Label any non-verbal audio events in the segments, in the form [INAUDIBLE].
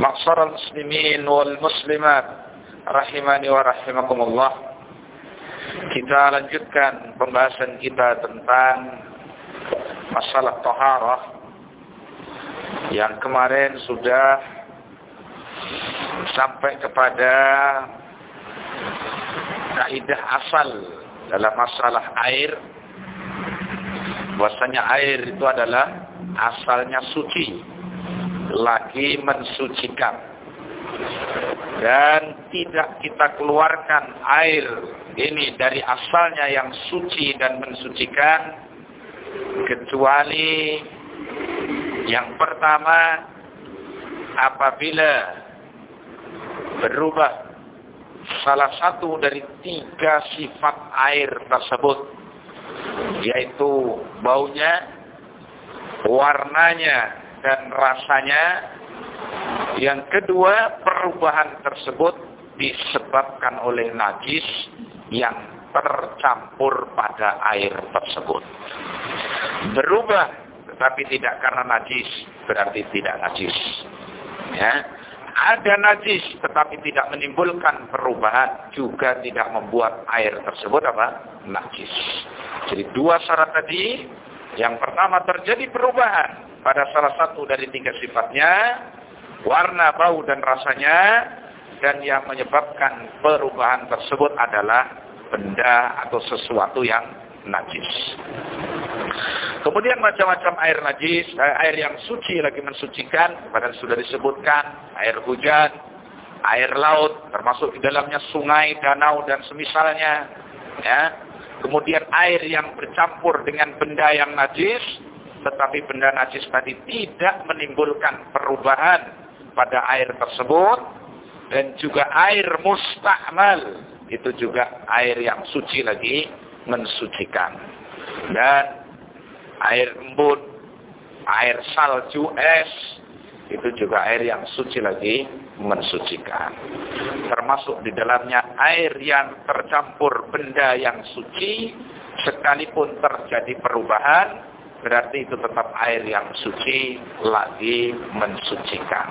معصر المسلمين والمسلمات rahimani wa rahimakumullah kita lanjutkan pembahasan kita tentang masalah taharah yang kemarin sudah sampai kepada kaidah asal dalam masalah air bahwasanya air itu adalah asalnya suci lagi mensucikan. Dan tidak kita keluarkan air ini dari asalnya yang suci dan mensucikan kecuali yang pertama apabila berubah salah satu dari tiga sifat air tersebut yaitu baunya warnanya dan rasanya yang kedua, perubahan tersebut disebabkan oleh najis yang tercampur pada air tersebut. Berubah, tetapi tidak karena najis, berarti tidak najis. Ya. Ada najis, tetapi tidak menimbulkan perubahan, juga tidak membuat air tersebut apa? Najis. Jadi dua syarat tadi, yang pertama terjadi perubahan pada salah satu dari tiga sifatnya, warna, bau, dan rasanya, dan yang menyebabkan perubahan tersebut adalah benda atau sesuatu yang najis. Kemudian macam-macam air najis, air yang suci lagi mensucikan, pada sudah disebutkan, air hujan, air laut, termasuk di dalamnya sungai, danau, dan semisalnya. Ya. Kemudian air yang bercampur dengan benda yang najis, tetapi benda najis tadi tidak menimbulkan perubahan pada air tersebut. Dan juga air mustakmal itu juga air yang suci lagi mensucikan. Dan air embun air salju es itu juga air yang suci lagi mensucikan termasuk di dalamnya air yang tercampur benda yang suci sekalipun terjadi perubahan berarti itu tetap air yang suci lagi mensucikan.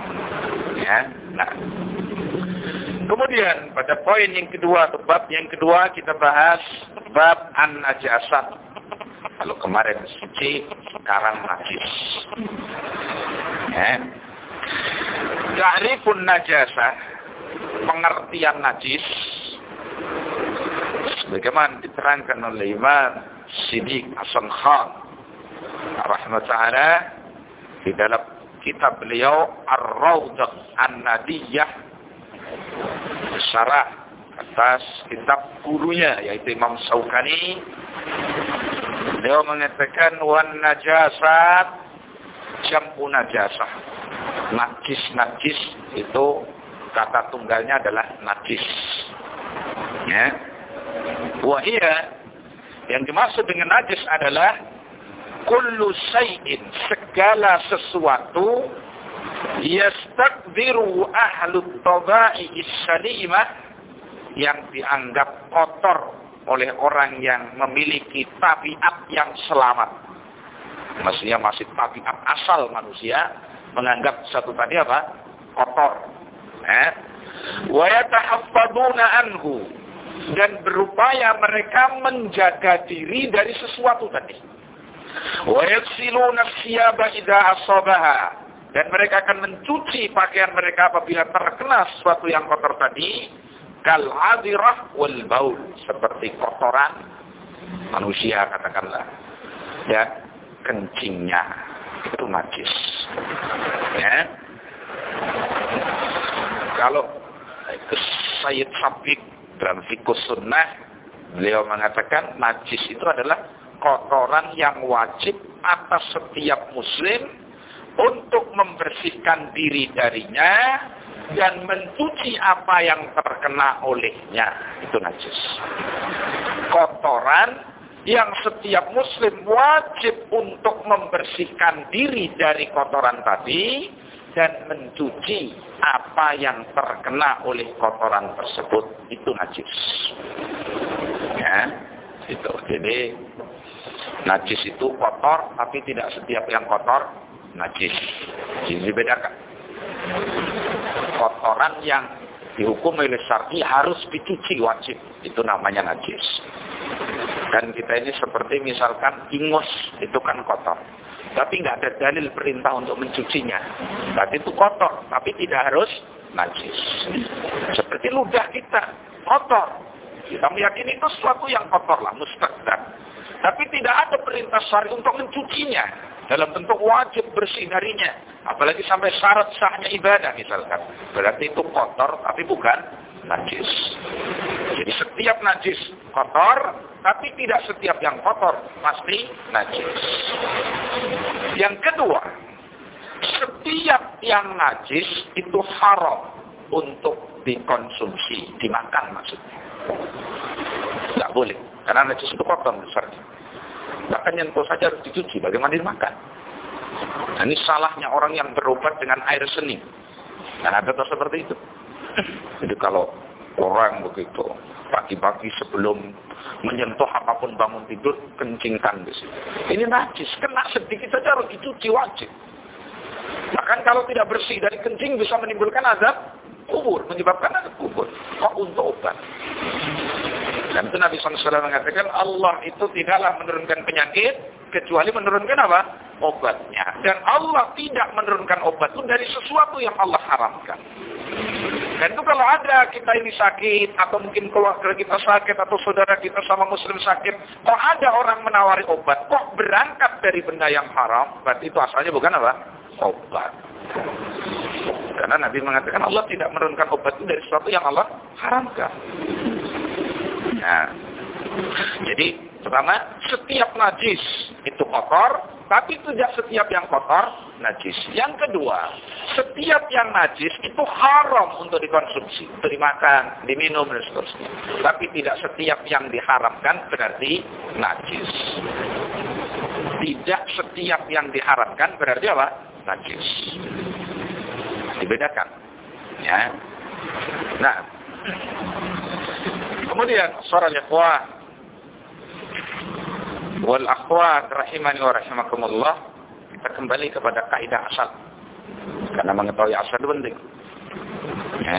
Ya. Nah. Kemudian pada poin yang kedua, bab yang kedua kita bahas bab an-najasat. Kalau kemarin suci, sekarang najis. Ya. Ta'rifun najasah, pengertian najis sebagaimana diterangkan oleh Imam Siddiq Hasan Khan rahmat di dalam kitab beliau Ar-Rawdah An-Nadiyah syarah atas kitab gurunya yaitu Imam Saukani beliau mengatakan wan najasat jampu najasah najis najis itu kata tunggalnya adalah najis ya wahia yang dimaksud dengan najis adalah kullu syai'in segala sesuatu yastakbiru ahlu tabai salimah yang dianggap kotor oleh orang yang memiliki tabiat yang selamat. Maksudnya masih tabiat asal manusia menganggap satu tadi apa? Kotor. Eh? Anhu dan berupaya mereka menjaga diri dari sesuatu tadi. Dan mereka akan mencuci pakaian mereka apabila terkena sesuatu yang kotor tadi seperti kotoran manusia katakanlah ya kencingnya itu najis ya kalau Sayyid Sabik dalam fikus sunnah beliau mengatakan najis itu adalah kotoran yang wajib atas setiap muslim untuk membersihkan diri darinya dan mencuci apa yang terkena olehnya. Itu najis. Kotoran yang setiap muslim wajib untuk membersihkan diri dari kotoran tadi dan mencuci apa yang terkena oleh kotoran tersebut itu najis. Ya, itu. Jadi najis itu kotor tapi tidak setiap yang kotor najis. Jadi dibedakan. Kotoran yang dihukum oleh syar'i harus dicuci wajib. Itu namanya najis. Dan kita ini seperti misalkan ingus itu kan kotor. Tapi nggak ada dalil perintah untuk mencucinya. Berarti itu kotor, tapi tidak harus najis. Seperti ludah kita, kotor. Kita meyakini itu sesuatu yang kotor lah, mustaqdar. Tapi tidak ada perintah syari untuk mencucinya dalam bentuk wajib bersih darinya. Apalagi sampai syarat sahnya ibadah misalkan. Berarti itu kotor tapi bukan najis. Jadi setiap najis kotor, tapi tidak setiap yang kotor pasti najis. Yang kedua, setiap yang najis itu haram untuk dikonsumsi, dimakan maksudnya. Tidak boleh, karena najis itu kotor besarnya. Bahkan nyentuh saja harus dicuci, bagaimana dimakan. Nah, ini salahnya orang yang berobat dengan air seni. Dan ada seperti itu. Jadi kalau orang begitu, pagi-pagi sebelum menyentuh apa pun bangun tidur, kencingkan di sini. Ini najis, kena sedikit saja harus dicuci wajib. Bahkan kalau tidak bersih dari kencing bisa menimbulkan azab kubur, menyebabkan azab kubur. Kok untuk obat? Dan itu Nabi SAW mengatakan Allah itu tidaklah menurunkan penyakit kecuali menurunkan apa? Obatnya. Dan Allah tidak menurunkan obat itu dari sesuatu yang Allah haramkan. Dan itu kalau ada kita ini sakit atau mungkin keluarga kita sakit atau saudara kita sama muslim sakit, kok ada orang menawari obat, kok berangkat dari benda yang haram, berarti itu asalnya bukan apa? Obat. Karena Nabi mengatakan Allah tidak menurunkan obat itu dari sesuatu yang Allah haramkan. Nah, jadi pertama, setiap najis itu kotor, tapi tidak setiap yang kotor najis. Yang kedua, setiap yang najis itu haram untuk dikonsumsi, untuk dimakan, diminum dan seterusnya. Tapi tidak setiap yang diharamkan berarti najis. Tidak setiap yang diharamkan berarti apa? Najis. Dibedakan. Ya. Nah, Kemudian suara ikhwah wal akhwat rahimani wa rahimakumullah kita kembali kepada kaidah asal. Karena mengetahui asal itu penting. Ya.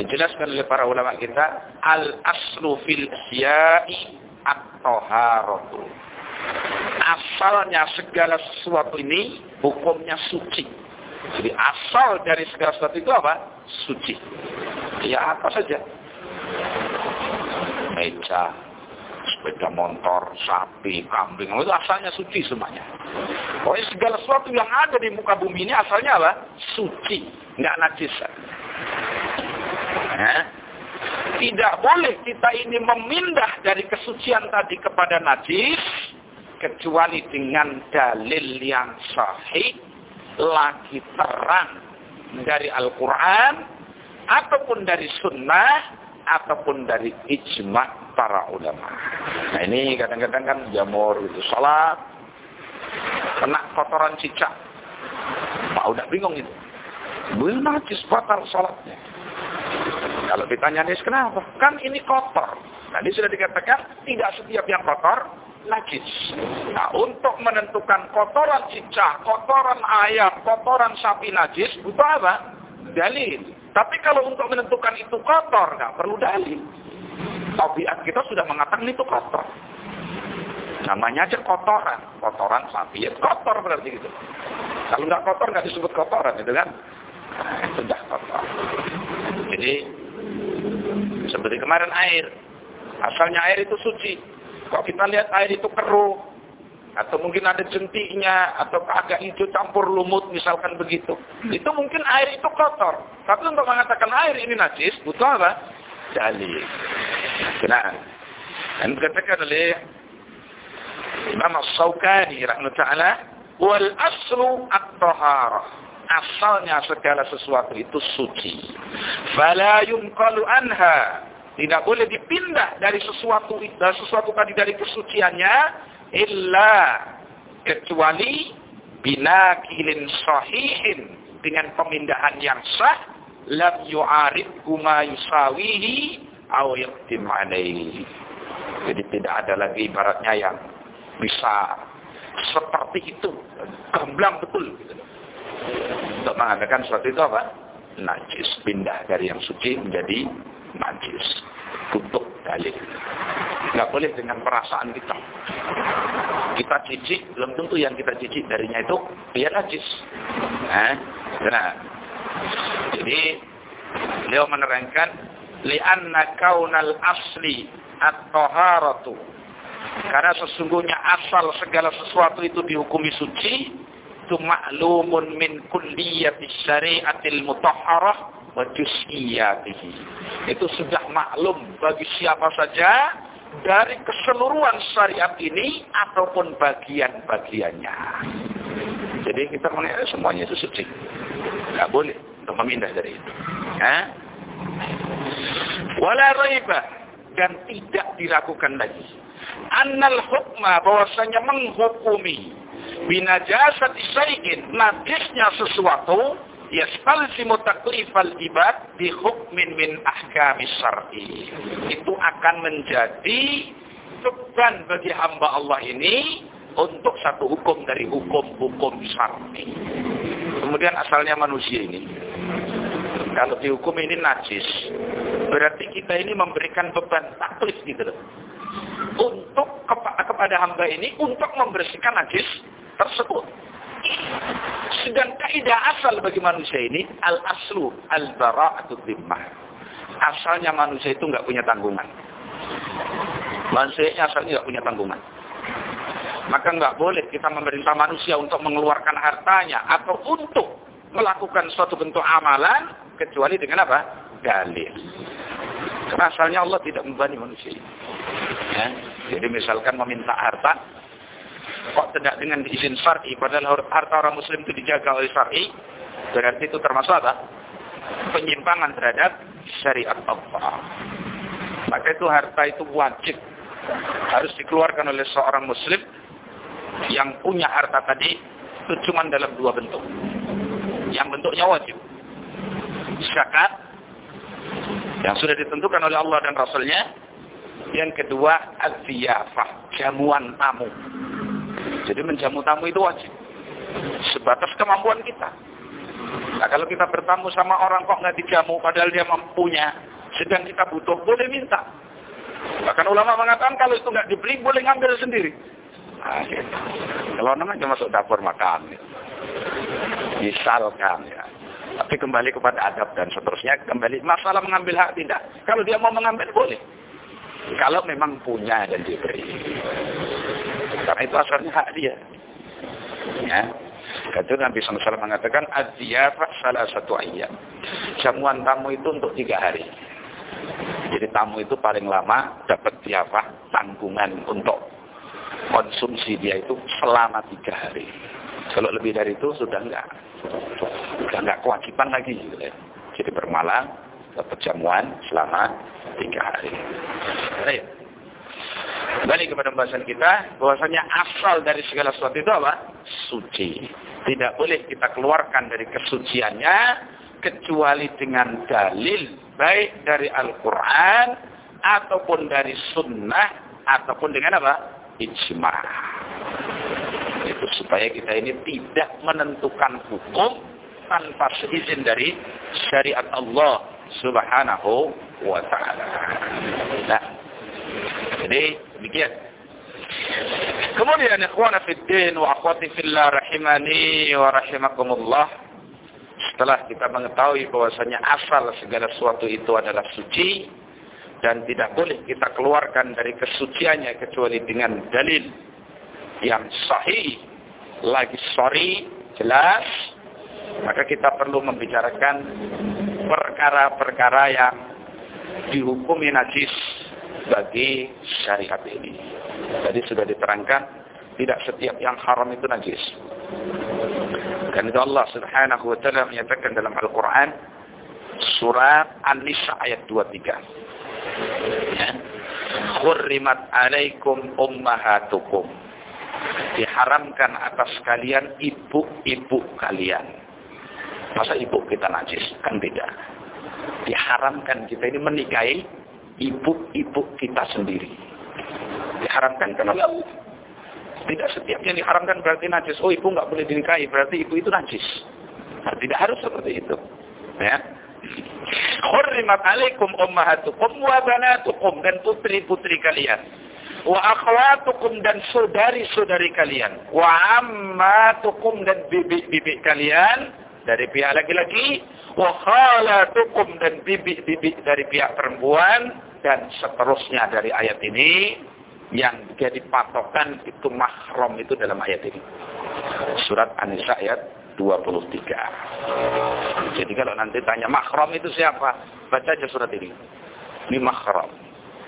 Dijelaskan oleh para ulama kita al aslu fil sya'i at-taharatu. Asalnya segala sesuatu ini hukumnya suci. Jadi asal dari segala sesuatu itu apa? Suci. Ya apa saja meja, sepeda motor, sapi, kambing, itu asalnya suci semuanya. Pokoknya segala sesuatu yang ada di muka bumi ini asalnya apa? Suci, nggak najis. Eh? Tidak boleh kita ini memindah dari kesucian tadi kepada najis, kecuali dengan dalil yang sahih, lagi terang dari Al-Quran, ataupun dari sunnah, ataupun dari ijma para ulama. Nah ini kadang-kadang kan jamur itu sholat, kena kotoran cicak. Pak udah bingung itu. Belum najis batal sholatnya. Kalau ditanya nih kenapa? Kan ini kotor. Tadi sudah dikatakan tidak setiap yang kotor najis. Nah, untuk menentukan kotoran cicak, kotoran ayam, kotoran sapi najis, butuh apa? Dalil. Tapi kalau untuk menentukan itu kotor, nggak perlu dalil. Tabiat kita sudah mengatakan itu kotor. Namanya aja kotoran. Kotoran sapi, ya kotor berarti gitu. Kalau nggak kotor, nggak disebut kotoran, gitu kan? Nah, sudah kotor. Jadi, seperti kemarin air. Asalnya air itu suci. Kalau kita lihat air itu keruh, atau mungkin ada jentiknya atau agak hijau campur lumut misalkan begitu. Itu mungkin air itu kotor. Tapi untuk mengatakan air ini najis butuh apa? Dalil. Nah dan dikatakan oleh Imam As-Sawkani rahmatullah wal aslu at-taharah asalnya segala sesuatu itu suci. Fala yunqalu anha. Tidak boleh dipindah dari sesuatu dari sesuatu tadi dari kesuciannya illa kecuali binakilin sahihin dengan pemindahan yang sah lam yu'arid kuma yusawihi aw alaihi. Jadi tidak ada lagi ibaratnya yang bisa seperti itu. Gamblang betul. Gitu. Untuk mengatakan sesuatu itu apa? Najis. Pindah dari yang suci menjadi najis. Tutup dalil. Nggak boleh dengan perasaan kita. Kita cicik, belum tentu yang kita cicik darinya itu dia najis. Eh? Nah, jadi beliau menerangkan li'anna kaunal asli at-taharatu karena sesungguhnya asal segala sesuatu itu dihukumi suci itu maklumun min kulliyati syari'atil mutahharah wa itu sudah maklum bagi siapa saja dari keseluruhan syariat ini ataupun bagian-bagiannya. Jadi kita menilai semuanya itu suci. Tidak boleh untuk memindah dari itu. Ya? Wala raiba dan tidak diragukan lagi. Annal hukma bahwasanya menghukumi binajasat syai'in najisnya sesuatu yastalzimu taklifal ibad di hukmin min ahkami syar'i. Itu akan menjadi beban bagi hamba Allah ini untuk satu hukum dari hukum-hukum syar'i. Kemudian asalnya manusia ini. Kalau dihukum ini najis. Berarti kita ini memberikan beban taklif gitu loh. Untuk kepada hamba ini untuk membersihkan najis tersebut. Sedang kaidah asal bagi manusia ini al-aslu al-bara'atu dhimmah. Asalnya manusia itu nggak punya tanggungan. Manusia asalnya nggak punya tanggungan. Maka nggak boleh kita memerintah manusia untuk mengeluarkan hartanya atau untuk melakukan suatu bentuk amalan kecuali dengan apa? Dalil. Karena asalnya Allah tidak membani manusia. Ya. Jadi misalkan meminta harta, kok tidak dengan izin syar'i? Padahal harta orang muslim itu dijaga oleh syar'i. Berarti itu termasuk apa? penyimpangan terhadap syariat Allah. Maka itu harta itu wajib. Harus dikeluarkan oleh seorang muslim yang punya harta tadi itu cuma dalam dua bentuk. Yang bentuknya wajib. Zakat yang sudah ditentukan oleh Allah dan Rasulnya. Yang kedua al jamuan tamu jadi menjamu tamu itu wajib. Sebatas kemampuan kita. Nah kalau kita bertamu sama orang kok nggak dijamu padahal dia mampunya. Sedang kita butuh, boleh minta. Bahkan ulama mengatakan kalau itu nggak dibeli boleh ngambil sendiri. Nah, gitu. Kalau aja masuk dapur makan. Gitu. Misalkan ya. Tapi kembali kepada adab dan seterusnya. Kembali masalah mengambil hak tidak. Kalau dia mau mengambil boleh. Kalau memang punya dan diberi. Karena itu asalnya hak dia. Ya. Kata Nabi SAW mengatakan, Adiyafah salah satu ayat. Jamuan tamu itu untuk tiga hari. Jadi tamu itu paling lama dapat diafah tanggungan untuk konsumsi dia itu selama tiga hari. Kalau lebih dari itu sudah enggak. Sudah enggak kewajiban lagi. Jadi bermalam, dapat jamuan selama tiga hari. Baik. Kembali kepada pembahasan kita, bahwasanya asal dari segala sesuatu itu apa? Suci. Tidak boleh kita keluarkan dari kesuciannya, kecuali dengan dalil, baik dari Al-Quran, ataupun dari sunnah, ataupun dengan apa? Ijma. Itu supaya kita ini tidak menentukan hukum tanpa seizin dari syariat Allah subhanahu wa ta'ala. Nah, jadi demikian. Kemudian ikhwan fiddin wa akhwati fillah rahimani wa rahimakumullah. Setelah kita mengetahui bahwasanya asal segala sesuatu itu adalah suci dan tidak boleh kita keluarkan dari kesuciannya kecuali dengan dalil yang sahih lagi sorry jelas maka kita perlu membicarakan perkara-perkara yang dihukumi najis bagi syariat ini. Jadi sudah diterangkan, tidak setiap yang haram itu najis. Dan itu Allah subhanahu wa ta'ala menyatakan dalam Al-Quran, surat An-Nisa ayat 23. Ya. Khurrimat alaikum ummahatukum. Diharamkan atas kalian ibu-ibu kalian. Masa ibu kita najis? Kan beda. Diharamkan kita ini menikahi ibu-ibu kita sendiri. Diharamkan karena Allah. Tidak setiap yang diharamkan berarti najis. Oh ibu nggak boleh dinikahi, berarti ibu itu najis. Nah, tidak harus seperti itu. Ya. Hurrimat alaikum ummahatukum wa banatukum dan putri-putri kalian. Wa akhwatukum dan saudari-saudari kalian. Wa ammatukum dan bibi-bibi kalian dari pihak laki-laki. Wa khalatukum dan bibi-bibi dari pihak perempuan dan seterusnya dari ayat ini yang jadi patokan itu mahram itu dalam ayat ini. Surat An-Nisa ayat 23. Jadi kalau nanti tanya mahram itu siapa? Baca aja surat ini. Ini mahram.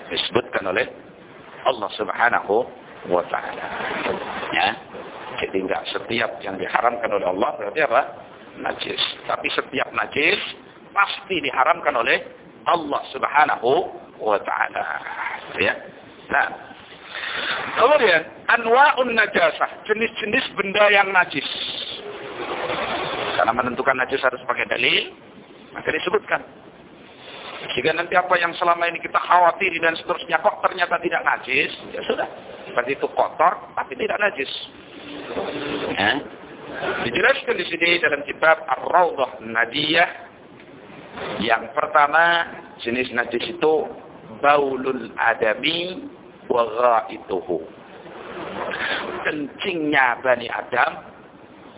Disebutkan oleh Allah Subhanahu wa taala. Ya. Jadi enggak setiap yang diharamkan oleh Allah berarti apa? Najis. Tapi setiap najis pasti diharamkan oleh Allah Subhanahu wa ta'ala. Ya. Nah. Kemudian anwa'un najasah, jenis-jenis benda yang najis. Karena menentukan najis harus pakai dalil, maka disebutkan. Jika nanti apa yang selama ini kita khawatiri dan seterusnya kok ternyata tidak najis, ya sudah. Berarti itu kotor, tapi tidak najis. Ya. Dijelaskan di sini dalam kitab Ar-Rawdah Nadiyah. Yang pertama, jenis najis itu baulul adami wa ghaituhu. Kencingnya Bani Adam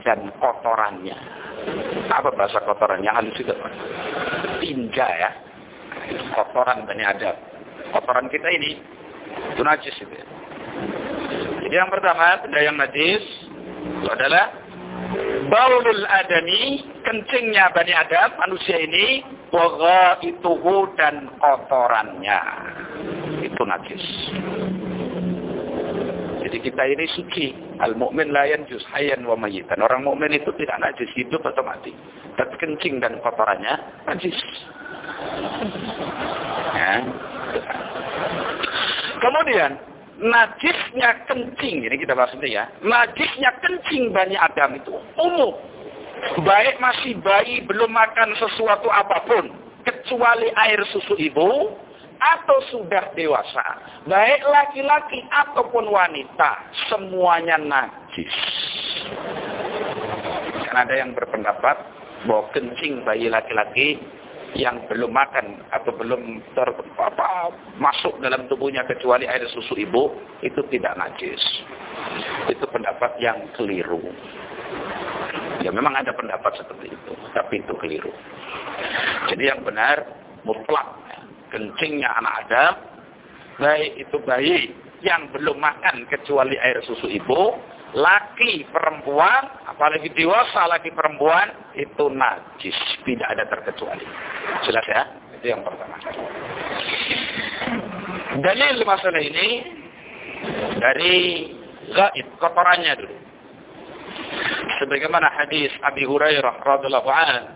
dan kotorannya. Apa bahasa kotorannya? Halus itu. Tinja ya. Kotoran Bani Adam. Kotoran kita ini itu najis itu. Jadi yang pertama, benda yang najis itu adalah baulul adami, kencingnya Bani Adam, manusia ini Waga ituhu dan kotorannya. Itu najis. Jadi kita ini suci. Al-mu'min layan juz hayan wa mayitan. Orang mukmin itu tidak najis, hidup atau mati. Tapi kencing dan kotorannya najis. Ya. Kemudian, najisnya kencing. Ini kita bahas nanti ya. Najisnya kencing Bani Adam itu umum baik masih bayi belum makan sesuatu apa pun kecuali air susu ibu atau sudah dewasa baik laki-laki ataupun wanita semuanya najis karena ada yang berpendapat bahwa kencing bayi laki-laki yang belum makan atau belum ter, apa, masuk dalam tubuhnya kecuali air susu ibu itu tidak najis itu pendapat yang keliru Ya memang ada pendapat seperti itu, tapi itu keliru. Jadi yang benar mutlak kencingnya anak Adam baik itu bayi yang belum makan kecuali air susu ibu, laki perempuan, apalagi dewasa laki perempuan, itu najis. Tidak ada terkecuali. Jelas ya? Itu yang pertama. Dalil masalah ini dari gaib, kotorannya dulu. Sebagaimana hadis Abi Hurairah radhiyallahu anhu,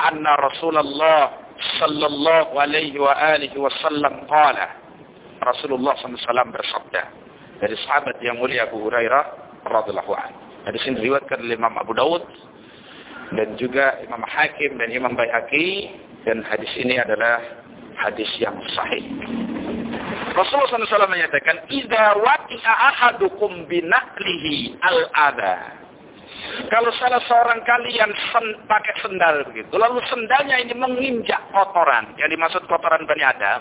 anna Rasulullah sallallahu alaihi wa alihi wasallam qala Rasulullah SAW bersabda dari sahabat yang mulia Abu Hurairah radhiyallahu anhu. Hadis ini diriwayatkan oleh Imam Abu Dawud dan juga Imam Hakim dan Imam Baihaqi dan hadis ini adalah hadis yang sahih. Rasulullah SAW menyatakan, "Idza waqi'a ahadukum binaqlihi al-adha." Kalau salah seorang kalian sen, pakai sendal begitu, lalu sendalnya ini menginjak kotoran, yang dimaksud kotoran Bani Adam,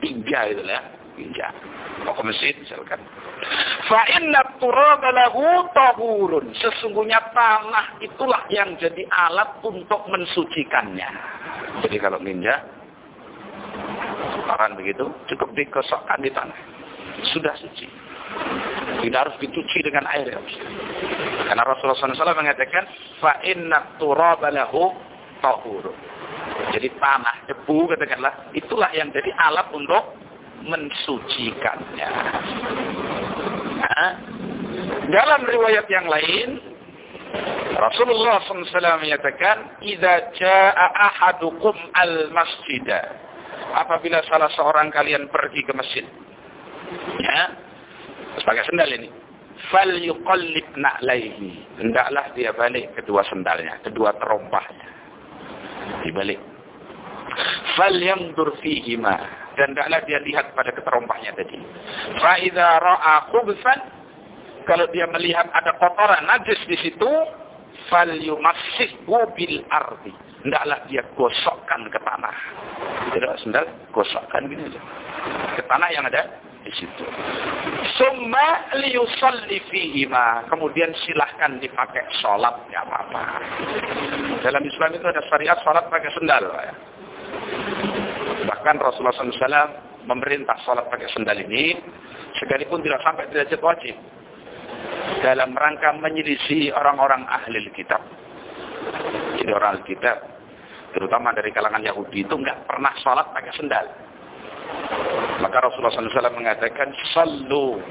tiga itu ya, injak. Mau ke masjid misalkan. Fa inna turaba tahurun. Sesungguhnya tanah itulah yang jadi alat untuk mensucikannya. Jadi kalau ninja kotoran begitu, cukup dikosokkan di tanah. Sudah suci. Tidak harus dicuci dengan air ya. Karena Rasulullah SAW mengatakan, fa inna turaba tahurun. Jadi tanah, debu katakanlah, itulah yang jadi alat untuk mensucikannya. Nah, dalam riwayat yang lain, Rasulullah SAW menyatakan, "Idza jaa ahadukum al-masjida." Apabila salah seorang kalian pergi ke masjid, ya, pakai sendal ini, fal yuqallib na'laihi. Hendaklah dia balik kedua sendalnya, kedua terompahnya. Dibalik. Fal yandur fihima dan tidaklah dia lihat pada keterompahnya tadi. Fa'idha ra'a khubsan, kalau dia melihat ada kotoran najis di situ, fal yumassihhu bil ardi. Tidaklah dia gosokkan ke tanah. Tidak sendal, gosokkan gini aja. Ke tanah yang ada di situ. Summa liyusalli fihima. Kemudian silahkan dipakai sholat, ya apa-apa. Dalam Islam itu ada syariat sholat pakai sendal. Ya. Bahkan Rasulullah SAW memerintah sholat pakai sendal ini, sekalipun tidak sampai derajat wajib. Dalam rangka menyelisih orang-orang ahli kitab. Jadi orang ahli kitab, terutama dari kalangan Yahudi itu nggak pernah sholat pakai sendal. Maka Rasulullah SAW mengatakan, Sallu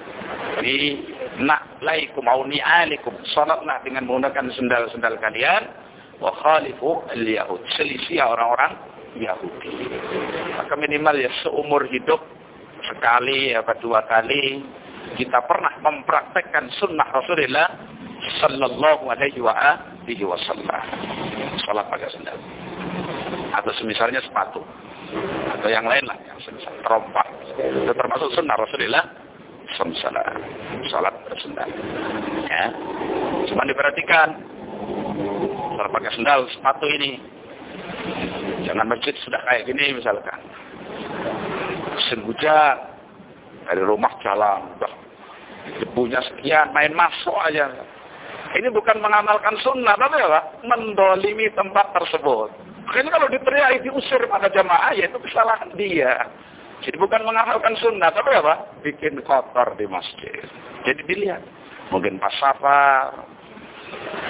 di na'laikum au ni'alikum. Sholatlah dengan menggunakan sendal-sendal kalian. Wa khalifu al-yahud. Selisih orang-orang Yahudi. Maka minimal ya seumur hidup sekali apa dua kali kita pernah mempraktekkan sunnah Rasulullah Sallallahu Alaihi Wasallam. Salat pakai sendal. Atau semisalnya sepatu. Atau yang lain lah. Yang semisal terompak. Itu termasuk sunnah Rasulullah Sallallahu Salat bersendal. Ya. Cuma diperhatikan. Kalau pakai sendal sepatu ini Jangan masjid sudah kayak gini misalkan. Hujan, dari rumah jalan, udah debunya sekian, main masuk aja. Ini bukan mengamalkan sunnah, tapi apa? Mendolimi tempat tersebut. Ini kalau diteriaki diusir pada jamaah, ya itu kesalahan dia. Jadi bukan mengamalkan sunnah, tapi apa? Bikin kotor di masjid. Jadi dilihat. Mungkin pas safar,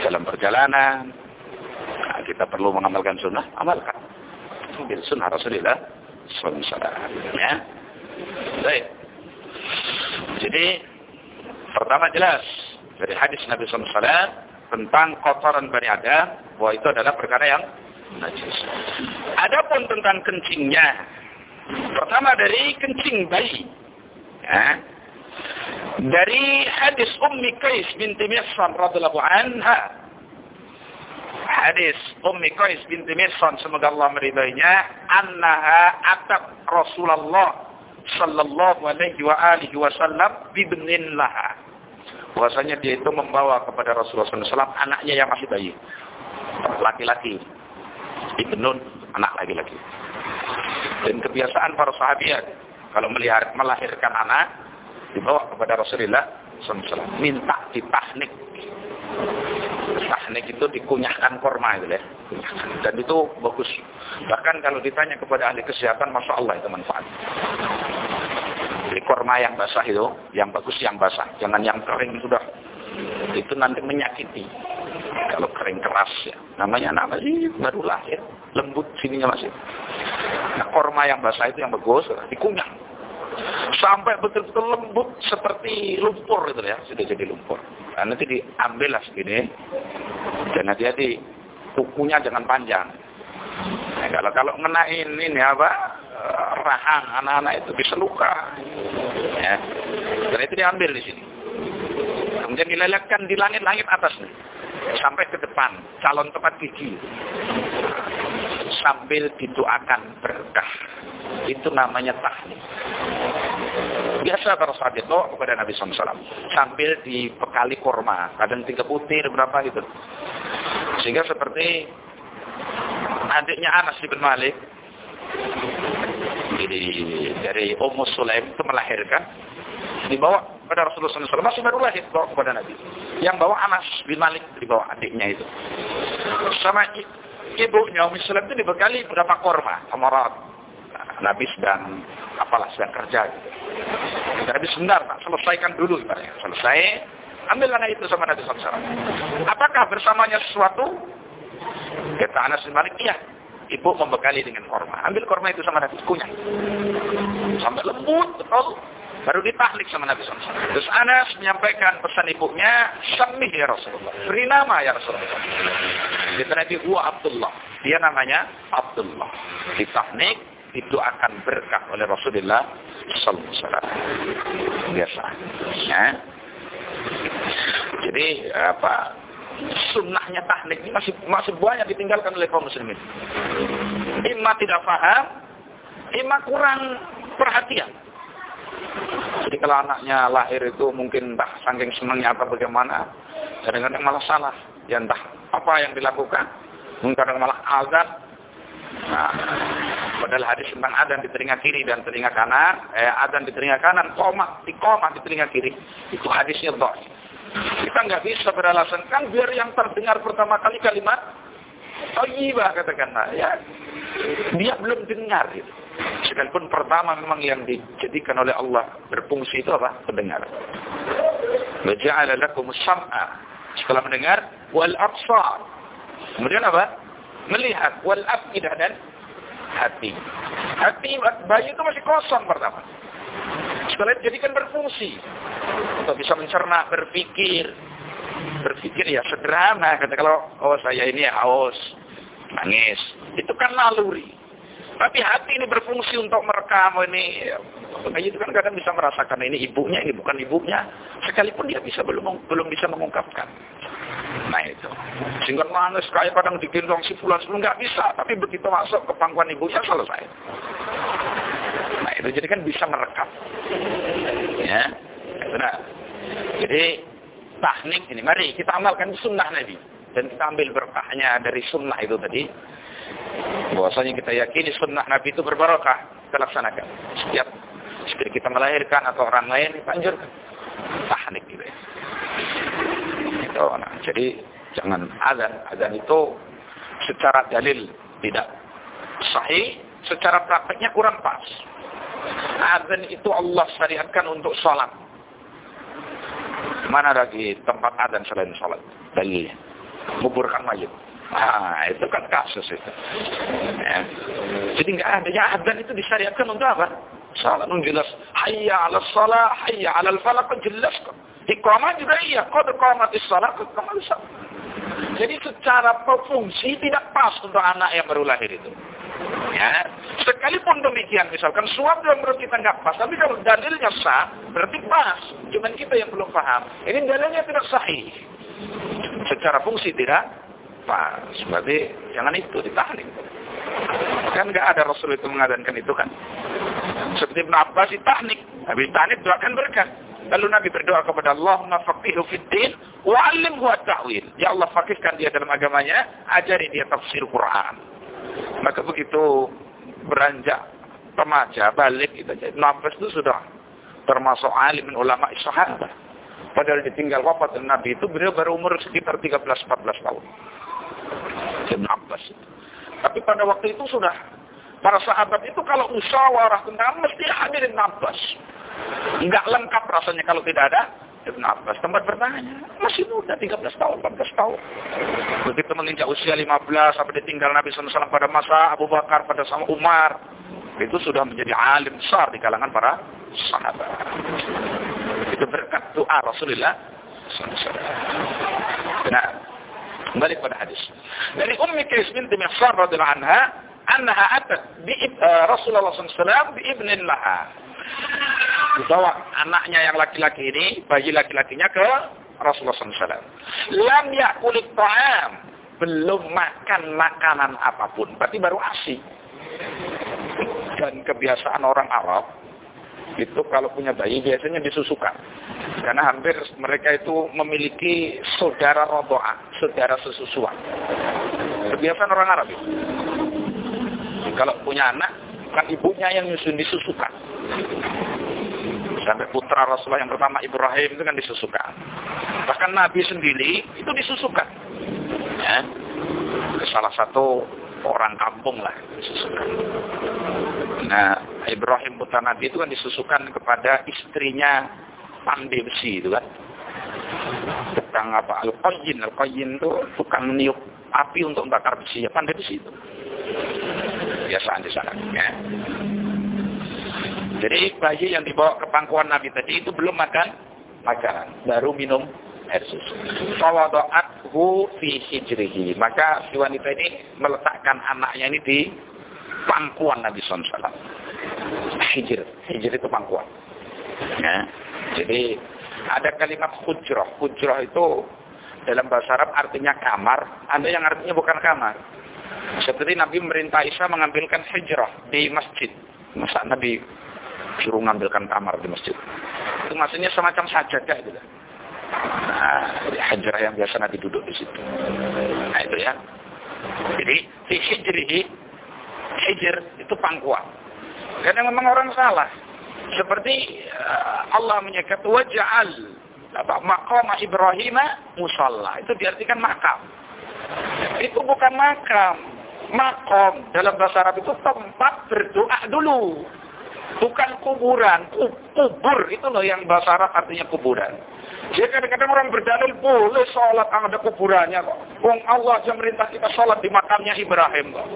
dalam perjalanan, kita perlu mengamalkan sunnah, amalkan bil sunnah Rasulullah SAW. Ya. Baik. Jadi pertama jelas dari hadis Nabi SAW tentang kotoran Bani Adam bahwa itu adalah perkara yang najis. Adapun tentang kencingnya, pertama dari kencing bayi. Ya. Dari hadis Ummi Qais binti Mihsan radhiyallahu anha hadis Ummi Qais binti Mirsan semoga Allah meridainya. Annaha atab Rasulullah sallallahu alaihi wa alihi wasallam bibnin laha. Bahwasanya dia itu membawa kepada Rasulullah SAW anaknya yang masih bayi. Laki-laki. Ibnun anak laki-laki. Dan kebiasaan para sahabat kalau melahirkan anak dibawa kepada Rasulullah SAW minta ditahnik tahnik itu dikunyahkan korma itu ya. Dan itu bagus. Bahkan kalau ditanya kepada ahli kesehatan, masya Allah itu manfaat. korma yang basah itu, yang bagus yang basah. Jangan yang kering sudah. Itu nanti menyakiti. Kalau kering keras ya. Namanya nama sih baru lahir. Lembut sininya masih. Nah korma yang basah itu yang bagus, dikunyah. Sampai betul-betul lembut seperti lumpur gitu ya. Sudah jadi lumpur. Nah, nanti diambil lah segini. Dan hati-hati. Kukunya jangan panjang. Nah, kalau kalau ngenain ini apa rahang anak-anak itu bisa luka. Ya. Dan itu diambil di sini. Kemudian dilelehkan di langit-langit atas nih. Sampai ke depan, calon tempat gigi. Sambil didoakan berkah. Itu namanya tahnik. Biasa para sahabat itu kepada Nabi SAW. Sambil dipekali korma. Kadang tiga butir berapa gitu. Sehingga seperti adiknya Anas bin Malik ini dari Ummu Sulaim itu melahirkan dibawa pada Rasulullah SAW masih baru lahir bawa kepada Nabi yang bawa Anas bin Malik dibawa adiknya itu sama ibunya Ummu Sulaim itu dibekali berapa korma amarat Nabi sedang apalah sedang kerja gitu. Nabi sebentar Pak selesaikan dulu ibaratnya selesai ambil anak itu sama Nabi SAW apakah bersamanya sesuatu kata Anas bin Malik iya ibu membekali dengan korma. Ambil korma itu sama Nabi, kunyah. Sampai lembut, betul. Baru ditahlik sama Nabi SAW. Terus Anas menyampaikan pesan ibunya, Samih ya Rasulullah. Beri nama ya Rasulullah. Kita Nabi Abdullah. Dia namanya Abdullah. Ditahnik, itu akan berkah oleh Rasulullah SAW. Biasa. Ya. Jadi apa sunnahnya tahnik ini masih masih banyak ditinggalkan oleh kaum muslimin. Ima tidak paham, ima kurang perhatian. Jadi kalau anaknya lahir itu mungkin entah saking senangnya apa bagaimana, kadang-kadang malah salah. Ya entah apa yang dilakukan, mungkin kadang malah azab. Nah, padahal hadis tentang adan di telinga kiri dan telinga kanan, eh, adan di telinga kanan, koma, di koma di telinga kiri. Itu hadisnya doh. Kita nggak bisa beralasan kan biar yang terdengar pertama kali kalimat Tayyibah katakanlah ya. Dia belum dengar gitu. Sekalipun pertama memang yang dijadikan oleh Allah berfungsi itu apa? Pendengar. Waja'ala lakum sam'a. Setelah mendengar wal absar. Kemudian apa? Melihat wal afidah dan hati. Hati bayi itu masih kosong pertama. Setelah itu jadikan berfungsi. Untuk bisa mencerna, berpikir. Berpikir ya sederhana. Kata kalau, oh saya ini haus, nangis. Itu kan naluri. Tapi hati ini berfungsi untuk merekam ini. Bayi itu kan kadang bisa merasakan ini ibunya, ini bukan ibunya. Sekalipun dia bisa belum belum bisa mengungkapkan. Nah itu. Sehingga nangis kayak kadang digendong si pulang sebelum nggak bisa. Tapi begitu masuk ke pangkuan ibunya selesai. Nah itu jadi kan bisa merekam. Ya. Nah, jadi teknik ini, mari kita amalkan sunnah Nabi. Dan kita ambil berkahnya dari sunnah itu tadi. Bahwasanya kita yakini sunnah Nabi itu berbarokah. Kita laksanakan. Setiap setiap kita melahirkan atau orang lain, kita anjurkan. Teknik gitu ya. Itu, nah, jadi jangan azan. Azan itu secara dalil tidak sahih, secara prakteknya kurang pas. Azan itu Allah syariatkan untuk sholat. Mana lagi tempat azan selain sholat? Dalilnya. Muburkan mayat. Nah, itu kan kasus itu. Ya. Jadi nggak adanya azan itu disyariatkan untuk apa? Salat jelas. Hayya ala salah, hayya ala falak, jelas kok. Iqamah juga iya. Qad qamatis salat, qad qamatis salat. Jadi secara fungsi tidak pas untuk anak yang baru lahir itu. Ya, sekalipun demikian misalkan suap dalam menurut kita nggak pas, tapi kalau dalilnya sah, berarti pas. Cuman kita yang belum paham. Ini dalilnya tidak sahih. Secara fungsi tidak pas. Berarti jangan itu ditahan. Kan nggak ada Rasul itu mengadankan itu kan. Seperti Ibn Abbas tahnik. Habis tahnik doakan berkah. Lalu Nabi berdoa kepada Allah, "Faqihu fiddin wa 'allimhu at-ta'wil." Ya Allah fakihkan dia dalam agamanya, ajari dia tafsir Quran. Maka begitu beranjak remaja, balik itu Nafas itu sudah termasuk alim ulama sahabat. Padahal ditinggal wafat Nabi itu beliau baru umur sekitar 13-14 tahun. Ibn Abbas. Tapi pada waktu itu sudah para sahabat itu kalau musyawarah tentang mesti hadirin Abbas. Enggak lengkap rasanya kalau tidak ada Ibn Abbas. Tempat bertanya. Masih muda, 13 tahun, 14 tahun. Begitu menginjak usia 15 sampai ditinggal Nabi SAW pada masa Abu Bakar, pada sama Umar. Itu sudah menjadi alim besar di kalangan para sahabat. Itu berkat doa Rasulullah Nah, kembali pada hadis. Dari Ummi Qais binti Mihsan radhiyallahu anha, annaha atat bi uh, Rasulullah SAW bi ibnin laha. Dibawa anaknya yang laki-laki ini, bayi laki-lakinya ke Rasulullah SAW. Lam yakulit ta'am. Belum makan makanan apa pun. Berarti baru asik. Dan kebiasaan orang Arab, itu kalau punya bayi biasanya disusukan. Karena hampir mereka itu memiliki saudara roboa, saudara sesusuan. Kebiasaan orang Arab itu. Kalau punya anak, kan ibunya yang nyusun disusukan. Sampai putra Rasulullah yang pertama Ibrahim itu kan disusukan. Bahkan Nabi sendiri itu disusukan. Ya. Salah satu orang kampung lah disusukan. Nah, Ibrahim putra Nabi itu kan disusukan kepada istrinya pandai besi itu kan. Tukang apa? Al-Qayyin. Al-Qayyin itu tukang niup api untuk membakar besi. Ya, pandai besi itu. Biasaan di sana. Ya. Jadi bayi yang dibawa ke pangkuan Nabi tadi itu belum makan makanan. Baru minum air susu. Fawadu'athu fi hijrihi. Maka si wanita ini meletakkan anaknya ini di pangkuan Nabi SAW. Hijr. Hijr itu pangkuan. Ya. Jadi ada kalimat hujrah. Hujrah itu dalam bahasa Arab artinya kamar. Ada yang artinya bukan kamar. Seperti Nabi merintah Isa mengambilkan hijrah di masjid. Masa Nabi suruh mengambilkan kamar di masjid. Itu maksudnya semacam sajadah gitu. Nah, hijrah yang biasa Nabi duduk di situ. Nah itu ya. Jadi, di hijrihi hijr itu pangkuan. Karena memang orang salah. Seperti uh, Allah menyekat waja'al apa maqam Ibrahim musalla. Itu diartikan makam. Itu bukan makam. Makom dalam bahasa Arab itu tempat berdoa dulu. Bukan kuburan. Kubur itu loh yang bahasa Arab artinya kuburan. Jadi kadang-kadang orang berdalil boleh sholat ada kuburannya kok. Wong Allah aja merintah kita sholat di makamnya Ibrahim kok.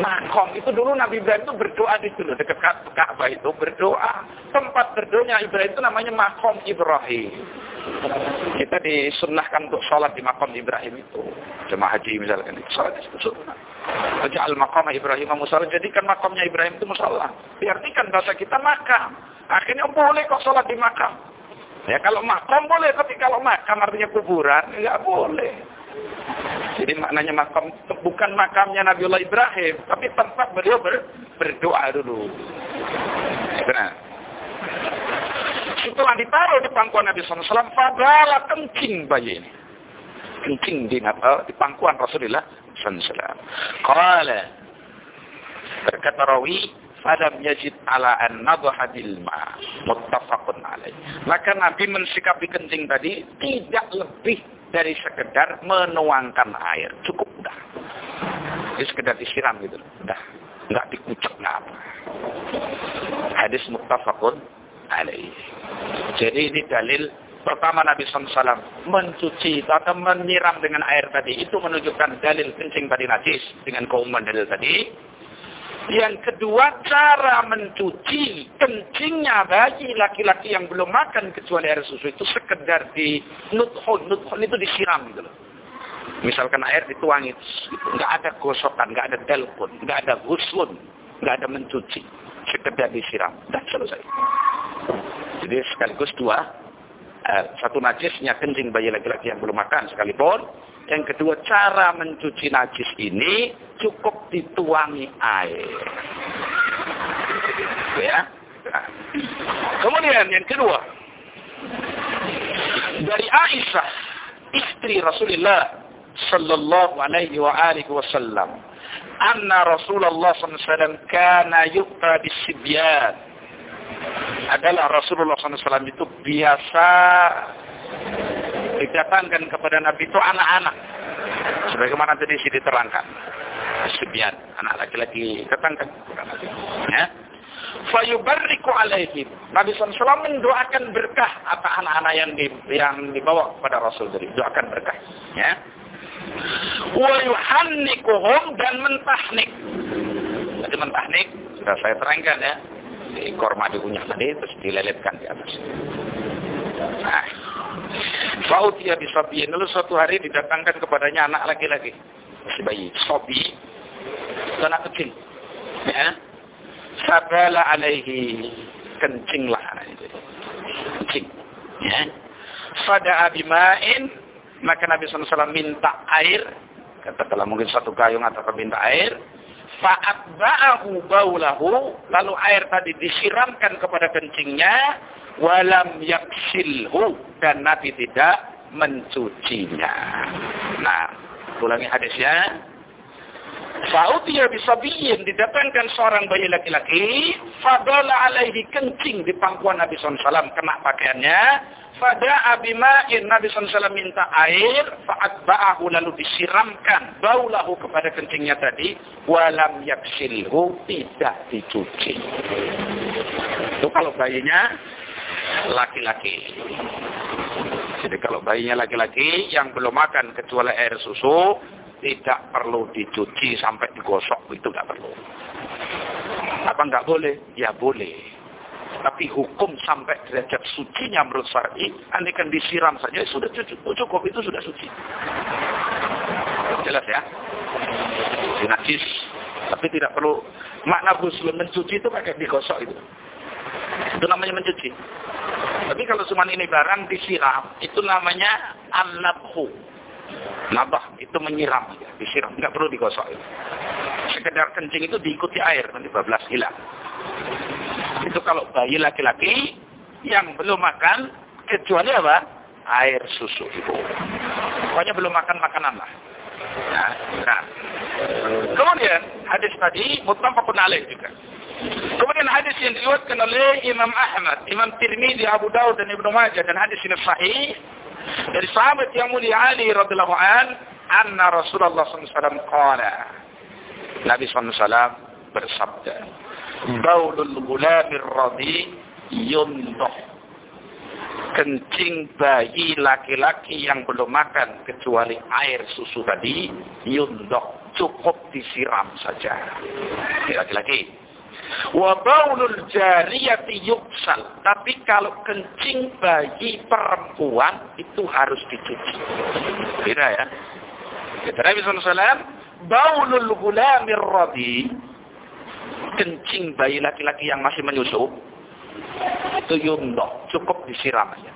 Makom itu dulu Nabi Ibrahim itu berdoa di situ dekat Ka'bah itu berdoa. Tempat berdoanya Ibrahim itu namanya makom Ibrahim. Kita disunnahkan untuk sholat di makom Ibrahim itu. Jemaah haji misalkan itu sholat di situ sunnah. al makom Ibrahim musola. Jadikan makomnya Ibrahim itu musola. Diartikan bahasa kita makam. Akhirnya boleh kok sholat di makam. Ya kalau makam boleh, tapi kalau makam artinya kuburan, nggak boleh. Jadi maknanya makam bukan makamnya Nabiullah Ibrahim, tapi tempat beliau ber, berdoa dulu. Nah. Setelah ditaruh di pangkuan Nabi SAW, fadala kencing bayi ini. Kencing di, uh, di pangkuan Rasulullah SAW. Kala berkata rawi Fadam yajid ala an nadhabil ma muttafaqun alaih. Maka Nabi mensikapi kencing tadi tidak lebih dari sekedar menuangkan air. Cukup dah. Jadi sekedar disiram gitu. Dah. Enggak dikucuk enggak apa. Hadis muttafaqun alaih. Jadi ini dalil pertama Nabi SAW mencuci atau menyiram dengan air tadi itu menunjukkan dalil kencing tadi najis dengan keumuman dalil tadi yang kedua, cara mencuci kencingnya bagi laki-laki yang belum makan kecuali air susu itu sekedar di nuthun. Nuthun itu disiram gitu loh. Misalkan air dituangi, gitu. nggak ada gosokan, nggak ada telepon, nggak ada guslun, nggak ada mencuci. Sekedar disiram. Dan selesai. Jadi sekaligus dua, eh, satu najisnya kencing bayi laki-laki yang belum makan sekalipun, yang kedua, cara mencuci najis ini cukup dituangi air. Ya. Kemudian yang kedua, dari Aisyah, istri Rasulullah sallallahu alaihi wa alihi wasallam, anna Rasulullah SAW kana yukta bisibyan. Adalah Rasulullah SAW itu biasa didatangkan kepada Nabi itu anak-anak. Sebagaimana tadi sini diterangkan. Sebian, anak laki-laki tetangga. Ya. Fayubarriku alaihim. Nabi SAW mendoakan berkah apa anak-anak yang di, yang dibawa kepada Rasul dari doakan berkah. Ya. Wa yuhannikuhum dan mentahnik. Jadi mentahnik sudah saya terangkan ya. Di korma dikunyah tadi terus dilelitkan di atas. Nah, Fautia bisabiyin. Lalu suatu hari didatangkan kepadanya anak laki-laki. Masih bayi. Sobi. Anak kecil. Ya. Sabala alaihi. Kencinglah itu. Kencing. Ya. Fada abima'in. Maka Nabi SAW minta air. Katakanlah mungkin satu gayung atau minta air. Fa'atba'ahu baulahu. Lalu air tadi disiramkan kepada kencingnya walam yaksilhu dan Nabi tidak mencucinya. Nah, ulangi hadisnya. Fa'utiya bisabiyin didatangkan seorang bayi laki-laki, fadala alaihi kencing di pangkuan Nabi SAW kena pakaiannya, Fada abima'in Nabi SAW minta air, fa'atba'ahu lalu disiramkan baulahu kepada kencingnya tadi, walam yaksilhu tidak dicuci. Itu kalau bayinya laki-laki. Jadi kalau bayinya laki-laki yang belum makan kecuali air susu, tidak perlu dicuci sampai digosok, itu nggak perlu. Apa nggak boleh? Ya boleh. Tapi hukum sampai derajat sucinya menurut syar'i, kan disiram saja sudah cukup, cukup itu sudah suci. Jelas ya? Najis, tapi tidak perlu makna ghusl mencuci itu pakai digosok itu. Itu namanya mencuci. Tapi kalau cuma ini barang disiram, itu namanya an-nabhu. Nabah itu menyiram, disiram, nggak perlu digosok. Sekedar kencing itu diikuti air, nanti bablas hilang. Itu kalau bayi laki-laki yang belum makan, kecuali apa? Air susu itu. Pokoknya belum makan makanan lah. Nah, nah. Kemudian hadis tadi mutlaqun alaih juga. Kemudian hadis yang diriwayatkan oleh Imam Ahmad, Imam Tirmidzi, Abu Dawud dan Ibnu Majah dan hadis ini sahih dari sahabat yang mulia Ali radhiyallahu an, anna Rasulullah SAW qala. Nabi SAW bersabda, "Baulul gulamir radi yundoh." Kencing bayi laki-laki yang belum makan kecuali air susu tadi yundoh cukup disiram saja. Laki-laki Wa baulul jariyati yuksal. Tapi kalau kencing bayi perempuan itu harus dicuci. Beda ya. Kata Nabi SAW, baulul gulamir radi. Kencing bayi laki-laki yang masih menyusu. Itu yundoh. Cukup disiram aja.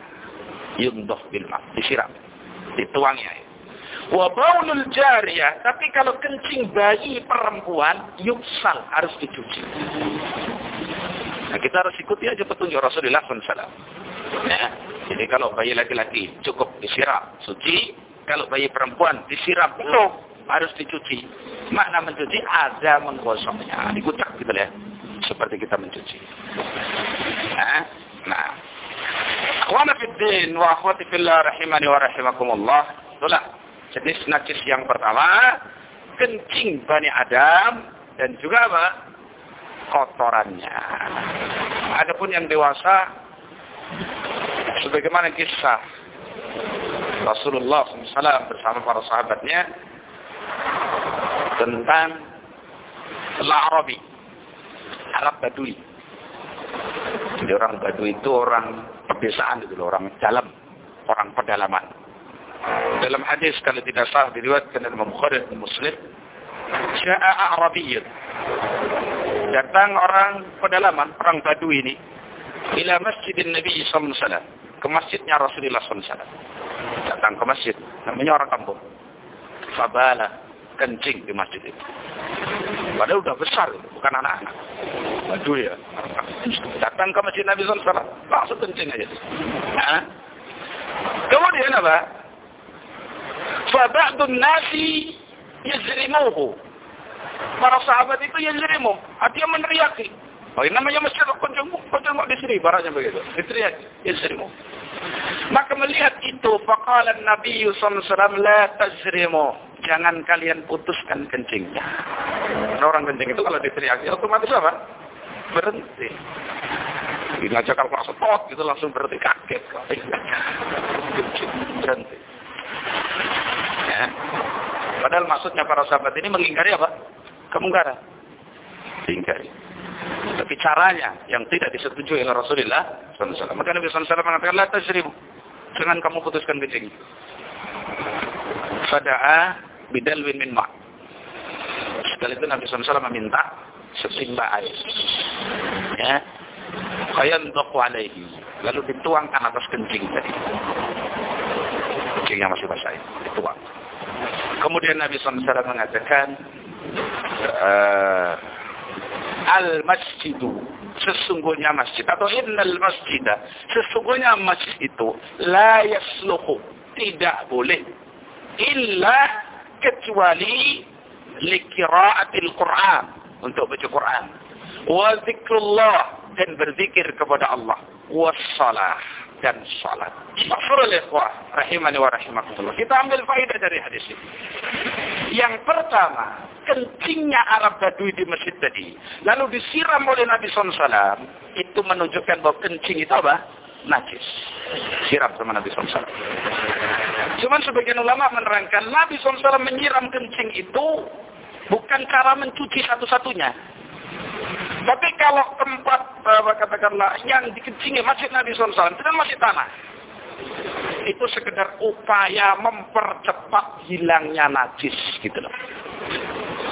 Yundoh bilma. Disiram. Dituangnya ya. Wabaulul jariyah. Tapi kalau kencing bayi perempuan, yuksal harus dicuci. Nah, kita harus ikuti aja petunjuk Rasulullah SAW. Ya. Jadi kalau bayi laki-laki cukup disiram, suci. Kalau bayi perempuan disiram, belum. Harus dicuci. Makna mencuci ada menggosoknya. Dikucak gitu ya. Seperti kita mencuci. Nah. nah. Akhwana fiddin wa akhwati fillah rahimani wa rahimakumullah. Itulah Jenis najis yang pertama, kencing Bani Adam dan juga apa? kotorannya. Adapun yang dewasa, sebagaimana kisah Rasulullah SAW bersama para sahabatnya tentang Al-Arabi, Arab Badui. Jadi orang Badui itu orang pedesaan itu, orang dalam, orang pedalaman. Dalam hadis kalau tidak salah diriwayatkan Imam Bukhari dan Muslim, Sya'a Arabiyyun. Datang orang pedalaman, orang Badui ini, ila masjidin Nabi SAW. Ke masjidnya Rasulullah SAW. Datang ke masjid, namanya orang kampung. Fabala, kencing di masjid itu. Padahal udah besar, bukan anak-anak. Badui ya. Datang ke masjid Nabi SAW, langsung kencing aja. Nah, kemudian apa? Faba'dun nasi yazrimuhu. Para sahabat itu yazrimu. Artinya meneriaki. Oh, ini namanya masjid kunjung kunjung di sini barangnya begitu. Diteriaki, yazrimu. Maka melihat itu, faqala Nabi sallallahu alaihi wasallam la jangan kalian putuskan kencingnya. Orang kencing itu kalau diteriaki otomatis apa? Berhenti. Ini aja kalau sepot gitu langsung berhenti kaget. Berhenti. Ya. Padahal maksudnya para sahabat ini mengingkari apa? Kemungkaran. Ingkari. Tapi caranya yang tidak disetujui oleh Rasulullah SAW. Maka Nabi SAW mengatakan, La tajribu. Jangan kamu putuskan kencing. Fada'a bidalwin min ma' Setelah itu Nabi SAW meminta setimba air. Ya. Fayantuqu alaihi. Lalu dituangkan atas kencing tadi. Kencing yang masih basah itu. Kemudian Nabi SAW mengatakan, uh, Al-masjidu sesungguhnya masjid. Atau innal masjidah sesungguhnya masjid itu la yasluhu tidak boleh. Illa kecuali likiraatil Quran untuk baca Quran. Wa zikrullah dan berzikir kepada Allah. Wassalah dan. Maksudul ikhwah rahimani wa rahimakumullah. Kita ambil faedah dari hadis ini. Yang pertama, kencingnya Arab Badui di masjid tadi. Lalu disiram oleh Nabi SAW. Itu menunjukkan bahwa kencing itu apa? Najis. Siram sama Nabi SAW. Cuman sebagian ulama menerangkan Nabi SAW menyiram kencing itu bukan cara mencuci satu-satunya. Tapi kalau tempat katakanlah yang dikencingi masjid Nabi SAW itu kan masih tanah. Itu sekedar upaya mempercepat hilangnya najis gitu loh.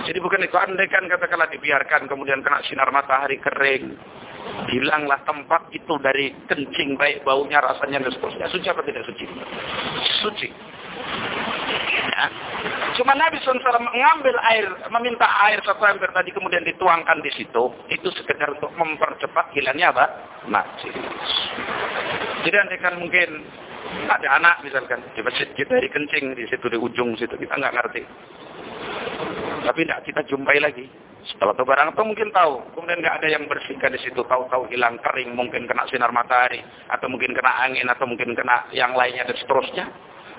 Jadi bukan itu andai kan katakanlah dibiarkan kemudian kena sinar matahari kering. Hilanglah tempat itu dari kencing baik baunya rasanya dan seterusnya. Suci apa tidak suci? Suci. Ya. Cuma Nabi SAW mengambil air, meminta air satu ember tadi kemudian dituangkan di situ. Itu sekedar untuk mempercepat hilangnya apa? Najis. Jadi andai kan mungkin ada anak misalkan di masjid kita di kencing di situ di ujung situ kita nggak ngerti. Tapi tidak kita jumpai lagi. Setelah itu barang atau mungkin tahu. Kemudian nggak ada yang bersihkan di situ. Tahu-tahu hilang kering. Mungkin kena sinar matahari. Atau mungkin kena angin. Atau mungkin kena yang lainnya dan seterusnya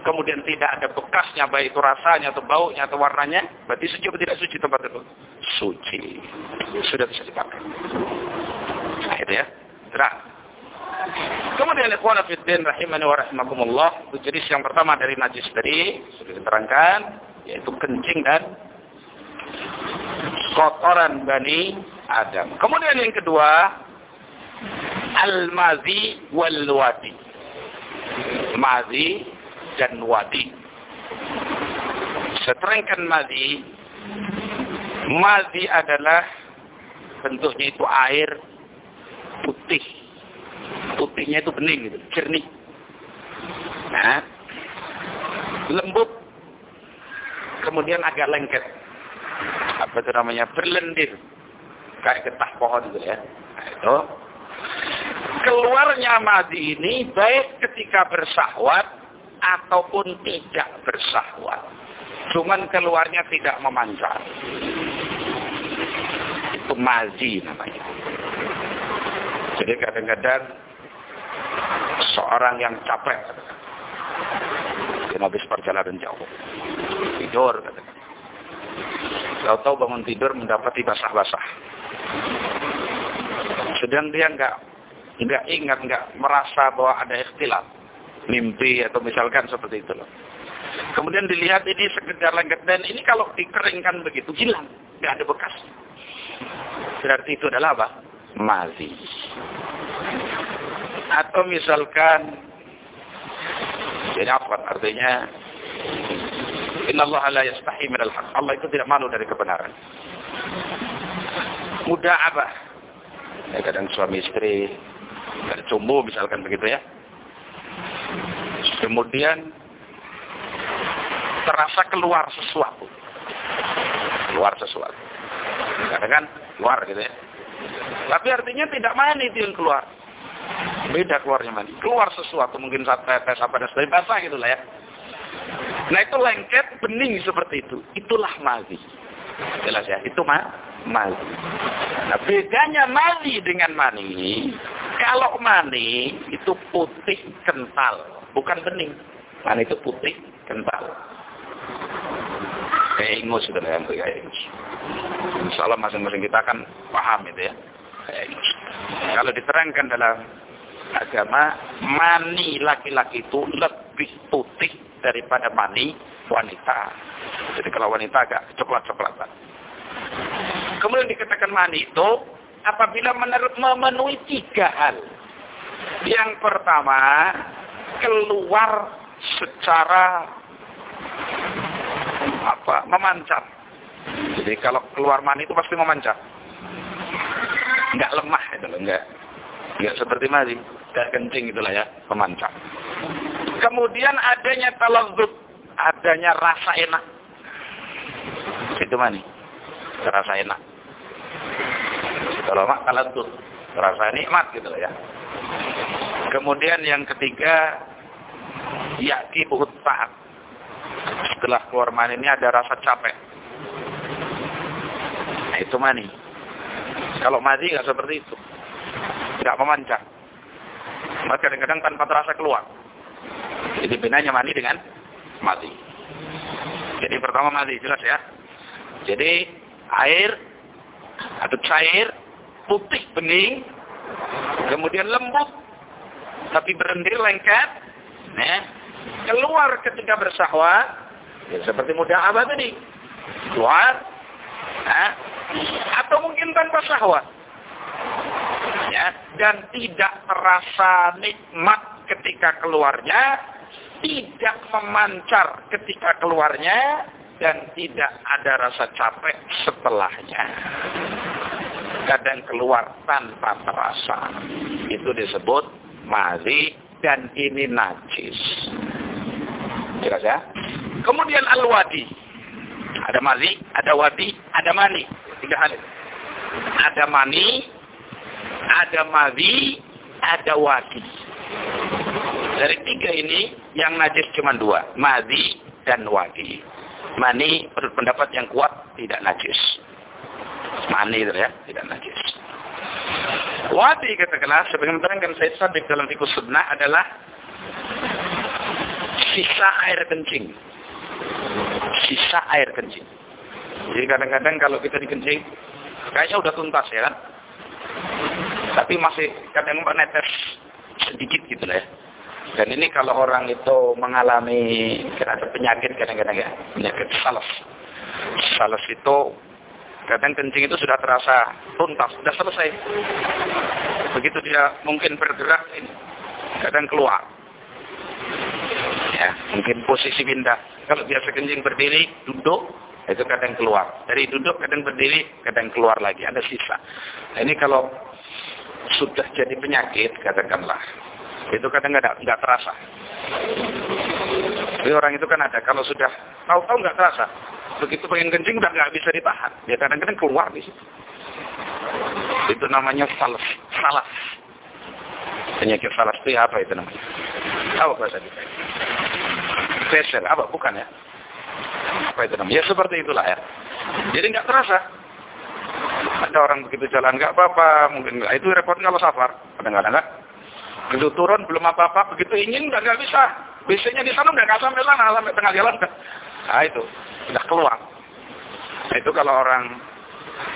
kemudian tidak ada bekasnya, baik itu rasanya atau baunya atau warnanya, berarti suci atau tidak suci tempat itu? Suci. Sudah bisa dipakai. Nah, itu ya. Terang. Kemudian ikhwan fiddin rahimani wa rahimakumullah, jenis yang pertama dari najis tadi sudah diterangkan yaitu kencing dan kotoran Bani Adam. Kemudian yang kedua al-mazi wal wadi. Mazi dan wadi. Seterangkan mazi, mazi adalah bentuknya itu air putih. Putihnya itu bening, gitu, jernih. Nah, lembut, kemudian agak lengket. Apa itu namanya? Berlendir. Kayak getah pohon gitu ya. Nah, itu. Keluarnya madi ini baik ketika bersahwat ataupun tidak bersahwat. Cuman keluarnya tidak memancar. Itu mazi namanya. Jadi kadang-kadang seorang yang capek dia habis perjalanan jauh tidur katakan tahu-tahu bangun tidur mendapati basah-basah sedang dia nggak nggak ingat nggak merasa bahwa ada ikhtilaf mimpi atau misalkan seperti itu loh. Kemudian dilihat ini sekedar lengket dan ini kalau dikeringkan begitu hilang, nggak ada bekas. Berarti itu adalah apa? Mazi. Atau misalkan jadi apa artinya Inna Allah la yastahi haq. Allah itu tidak malu dari kebenaran. Mudah apa? Ya, kadang suami istri, dari cumbu misalkan begitu ya Kemudian terasa keluar sesuatu. Keluar sesuatu. Kadang kan keluar gitu ya. Tapi artinya tidak mani itu yang keluar. Beda keluarnya mani. Keluar sesuatu mungkin saat tetes apa dan sebagainya. Basah gitu lah ya. Nah itu lengket bening seperti itu. Itulah mali. Jelas ya. Itu ma mali. Nah bedanya mali dengan mani. Kalau mani itu putih kental bukan bening. Mana itu putih, kental. kayak ingus gitu ya, kayak ingus. Insya Allah masing-masing kita kan paham itu ya. Kayak ingus. Kalau diterangkan dalam agama, mani laki-laki itu lebih putih daripada mani wanita. Jadi kalau wanita agak coklat-coklatan. Kemudian dikatakan mani itu apabila memenuhi tiga hal. Yang pertama, keluar secara apa memancar. Jadi kalau keluar mani itu pasti memancar. Enggak lemah itu loh, enggak. Enggak seperti mani, enggak kencing itulah ya, memancar. Kemudian adanya talazzut, adanya rasa enak. Itu mani. Rasa enak. Kalau mak talazzut, rasa nikmat gitu ya. Kemudian yang ketiga, yaki buhut ta'ab. Setelah keluar mani ini ada rasa capek. Nah, itu mani. Kalau mati nggak seperti itu. Nggak memancar. Maka kadang-kadang tanpa terasa keluar. Jadi bedanya mani dengan mati. Jadi pertama mati, jelas ya. Jadi air atau cair putih bening kemudian lembut tapi berendil lengket nah, keluar ketika bersahwat ya, seperti muda abad tadi keluar nah, atau mungkin tanpa syahwat ya. Dan tidak terasa nikmat ketika keluarnya tidak memancar ketika keluarnya dan tidak ada rasa capek setelahnya kadang keluar tanpa terasa. Itu disebut mazi dan ini najis. Jelas ya? Kemudian al-wadi. Ada mazi, ada wadi, ada mani. Tiga hal. Ada mani, ada mazi, ada wadi. Dari tiga ini, yang najis cuma dua. Mazi dan wadi. Mani, menurut pendapat yang kuat, tidak najis. Mani itu ya, tidak najis. Wadi katakanlah, sebagai menerangkan saya Sadik dalam fikus sunnah adalah sisa air kencing. Sisa air kencing. Jadi kadang-kadang kalau kita dikencing, kayaknya udah tuntas ya kan. Tapi masih kadang menetes sedikit gitu lah ya. Dan ini kalau orang itu mengalami ada penyakit kadang-kadang ya, penyakit salas. Salas itu Kadang kencing itu sudah terasa tuntas, sudah selesai. Begitu dia mungkin bergerak, kadang keluar. Ya, mungkin posisi pindah. Kalau biasa kencing berdiri, duduk, itu kadang keluar. Dari duduk kadang berdiri, kadang keluar lagi. Ada sisa. Nah, ini kalau sudah jadi penyakit, katakanlah. Itu kadang nggak terasa. Jadi orang itu kan ada, kalau sudah tahu-tahu nggak terasa. Begitu pengen kencing udah nggak bisa ditahan. Ya kadang-kadang keluar di situ. Itu namanya salas. Salas. Penyakit salas itu apa itu namanya? Apa bahasa kita? Pressure. Apa? Bukan ya? Apa itu namanya? Ya seperti itulah ya. Jadi nggak terasa. Ada orang begitu jalan nggak apa-apa, mungkin nggak. Itu repot kalau safar. Kadang-kadang nggak. Begitu turun belum apa-apa, begitu ingin nggak nggak bisa. Biasanya di sana udah nggak sampai sana, sampai tengah jalan. Nah itu sudah keluar. Nah, itu kalau orang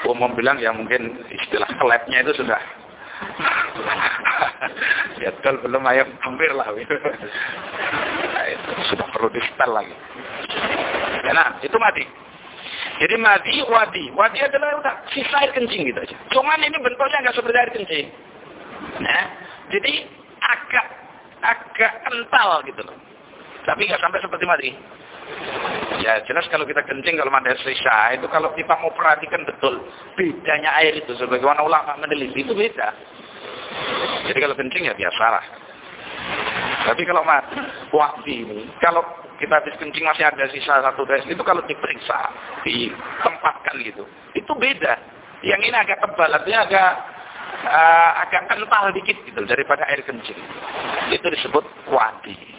umum bilang ya mungkin istilah kelepnya itu sudah. [LAUGHS] Ya betul belum ayo hampir lah. [LAUGHS] Nah, itu sudah perlu di lagi. Ya, nah itu mati. Jadi mati wadi. Wadi adalah udah sisa air kencing gitu aja. Cuman ini bentuknya nggak seperti air kencing. Nah jadi agak agak kental gitu loh tapi nggak sampai seperti mati Ya jelas kalau kita kencing kalau ada sisa itu kalau kita mau perhatikan betul bedanya air itu sebagaimana ulama meneliti itu beda. Jadi kalau kencing ya biasalah. Tapi kalau wadi ini kalau kita habis kencing masih ada sisa satu des itu kalau diperiksa ditempatkan gitu itu beda. Yang ini agak tebal artinya agak uh, agak kental dikit gitu daripada air kencing. Itu disebut wadi.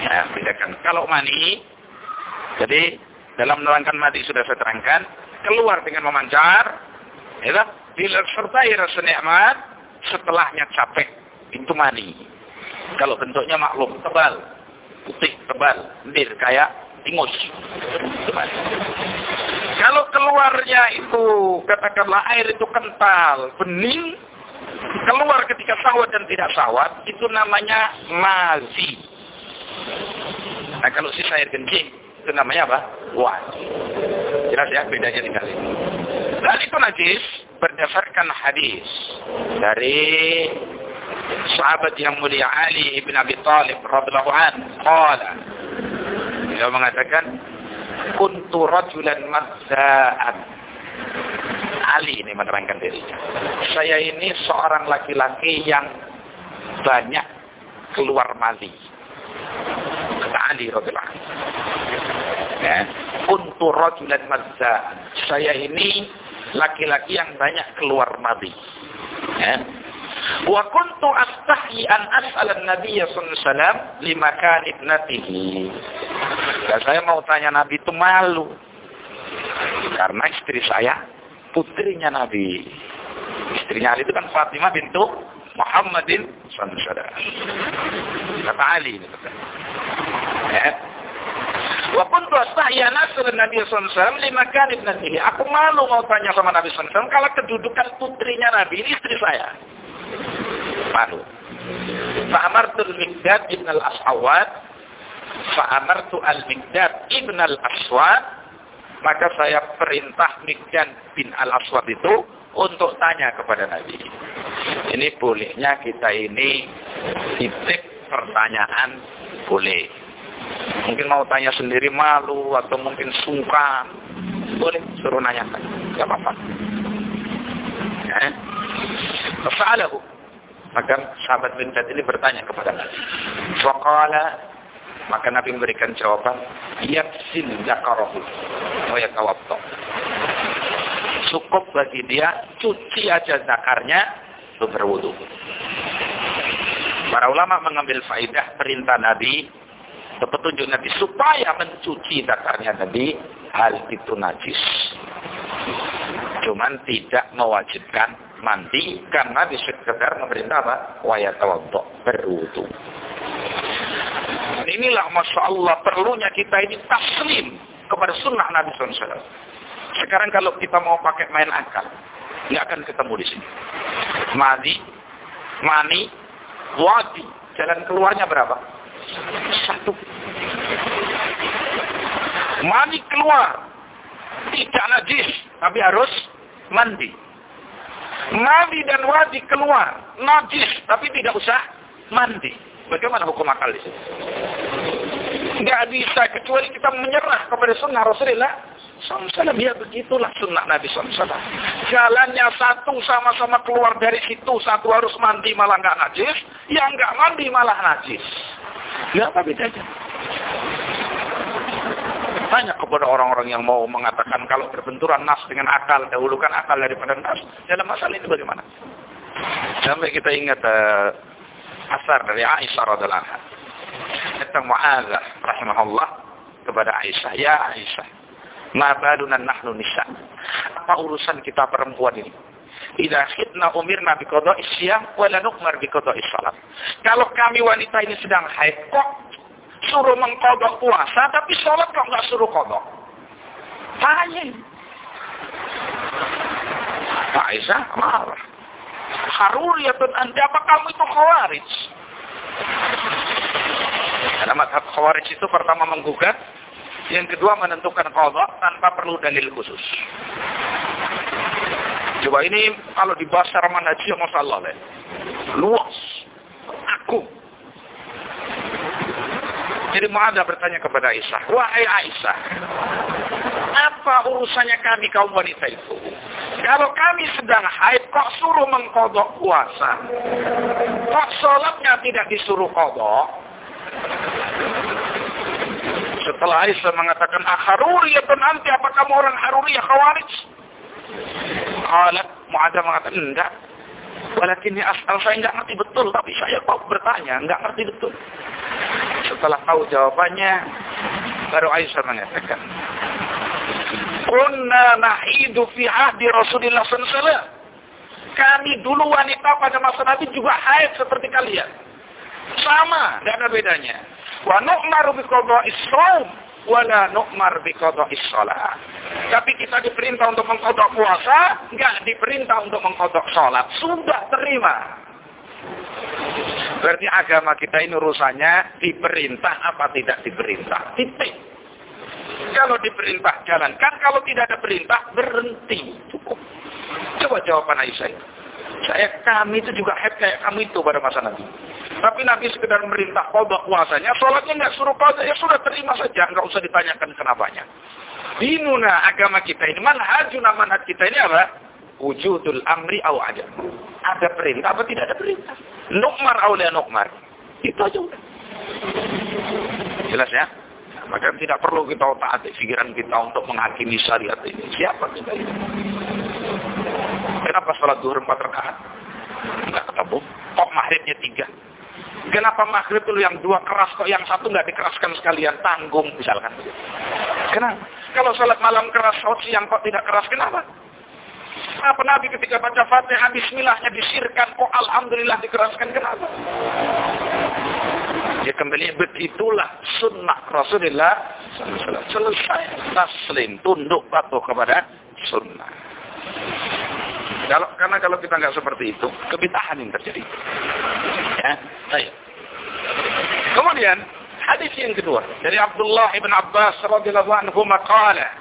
Ya, bedakan. Kalau mani jadi dalam menerangkan mati sudah saya terangkan, keluar dengan memancar, ya, disertai rasa nikmat, setelahnya capek, itu mani. Kalau bentuknya maklum, tebal, putih, tebal, nir, kayak ingus. Kalau keluarnya itu, katakanlah air itu kental, bening, keluar ketika sawat dan tidak sawat, itu namanya mazi. Nah kalau sisa air kencing, itu namanya apa? Wadi. Jelas ya bedanya tinggal ini. Dan itu najis berdasarkan hadis dari sahabat yang mulia Ali ibn Abi Talib radhiyallahu an qala dia mengatakan kuntu rajulan mazza'an Ali ini menerangkan dirinya saya ini seorang laki-laki yang banyak keluar mali kata Ali radhiyallahu ya kuntu rajulan mazza'an saya ini laki-laki yang banyak keluar mali ya Wa kuntu astahyi an as'ala an-nabiy sallallahu alaihi wasallam limakan ibnatihi. Dan saya mau tanya Nabi itu malu. Karena istri saya putrinya Nabi. Istrinya Ali itu kan Fatimah bintu Muhammadin sallallahu alaihi. Kata Ali ini kata. Ya. Wa kuntu astahyi an as'ala an-nabiy sallallahu alaihi wasallam ibnatihi. Aku malu mau tanya sama Nabi sallallahu alaihi kalau kedudukan putrinya Nabi ini istri saya malu. Fa'amartu al-Mikdad ibn al-Aswad. Fa'amartu al-Mikdad ibn al-Aswad. Maka saya perintah Mikdad bin al-Aswad itu untuk tanya kepada Nabi. Ini bolehnya kita ini titik pertanyaan boleh. Mungkin mau tanya sendiri malu atau mungkin sungkan. Boleh suruh nanyakan. Gak apa-apa. Ya. Fa'alahu. Maka sahabat bin Zat ini bertanya kepada Nabi. Faqala maka Nabi memberikan jawaban, yaksin zakarahu wa yatawadda. Cukup bagi dia cuci aja zakarnya berwudu. Para ulama mengambil faidah perintah Nabi petunjuk Nabi supaya mencuci zakarnya Nabi hal itu najis. Cuman tidak mewajibkan mandi karena di sekedar memerintah apa? Tawaddo, berwudu. Inilah Masya Allah perlunya kita ini taslim kepada sunnah Nabi SAW. Sekarang kalau kita mau pakai main akal, nggak akan ketemu di sini. Madi, mani, wadi, jalan keluarnya berapa? Satu. Mani keluar, tidak najis, tapi harus mandi. Mandi dan wadi keluar, najis, tapi tidak usah mandi. Bagaimana hukum akal di sini? Tidak bisa kecuali kita menyerah kepada sunnah Rasulullah SAW. Ya begitulah sunnah Nabi SAW. Jalannya satu sama-sama keluar dari situ. Satu harus mandi malah nggak najis. Yang nggak mandi malah najis. Ya apa bedanya? Tanya kepada orang-orang yang mau mengatakan kalau berbenturan nas dengan akal, dahulukan akal daripada nas. Dalam masalah ini bagaimana? Sampai kita ingat uh, asar dari Aisyah radhiallahu anha. Mu'adzah rahimahullah kepada Aisyah, "Ya Aisyah, ma baluna nahnu nisa?" Apa urusan kita perempuan ini? Idza khidna umirna bi qada'i syiyam wa la nu'mar bi qada'i salat. Kalau kami wanita ini sedang haid, kok suruh mengkodok puasa, tapi sholat kok nggak suruh kodok? Tanya. Aisyah marah. Haruriyatun anda apa kamu itu khawarij? Karena madhab khawarij itu pertama menggugat, yang kedua menentukan kodok tanpa perlu dalil khusus. Coba ini kalau dibahas secara manhajiyah, Masya Allah. Luas. Aku jadi Mu'adzah bertanya kepada Aisyah, Wahai Aisyah, apa urusannya kami kaum wanita itu? Kalau kami sedang haid, kok suruh mengkodok puasa? Kok sholatnya tidak disuruh kodok? Setelah Aisyah mengatakan, ah haruriyatun nanti apa kamu orang haruriyah khawarij? Kalau Mu'adzah mengatakan, enggak. Walakin asal saya enggak ngerti betul, tapi saya kok bertanya, enggak ngerti betul. Setelah tahu jawabannya, baru Aisyah mengatakan, Kunna nahidu fi ahdi Rasulullah SAW. Kami dulu wanita pada masa Nabi juga haid seperti kalian. Sama, tidak ada bedanya. Wa nu'maru bi qada'is wala nu'mar biqada'is shalah. Tapi kita diperintah untuk mengkodok puasa, enggak diperintah untuk mengkodok sholat. Sudah terima. Berarti agama kita ini urusannya diperintah apa tidak diperintah. Titik. Kalau diperintah jalankan, kalau tidak ada perintah berhenti. Cukup. Coba jawaban Aisyah. Saya kami itu juga head kayak kamu itu pada masa Nabi. Tapi Nabi sekedar merintah kodok puasanya, sholatnya nggak suruh kodok, ya sudah terima saja, nggak usah ditanyakan kenapanya. Dinuna agama kita ini, manhajuna manhaj kita ini apa? Wujudul amri aw aja. Ada perintah apa tidak ada perintah? Nukmar awliya nukmar. Itu aja udah. Jelas ya? Maka tidak perlu kita taat pikiran kita untuk menghakimi syariat ini. Siapa kita ini? Kenapa sholat duhur empat rakaat? Enggak ketemu. Kok maghribnya tiga? Kenapa maghrib itu yang dua keras kok yang satu nggak dikeraskan sekalian tanggung misalkan? Kenapa? Kalau sholat malam keras, sholat siang kok tidak keras? Kenapa? Apa Nabi ketika baca Fatihah Bismillahnya disirkan kok Alhamdulillah dikeraskan? Kenapa? Ya kembali begitulah sunnah Rasulullah selesai taslim tunduk patuh kepada sunnah. Kalau karena kalau kita nggak seperti itu, kebitahan yang terjadi. Ya, baik. Kemudian hadis yang kedua dari Abdullah ibn Abbas radhiyallahu anhu maqala.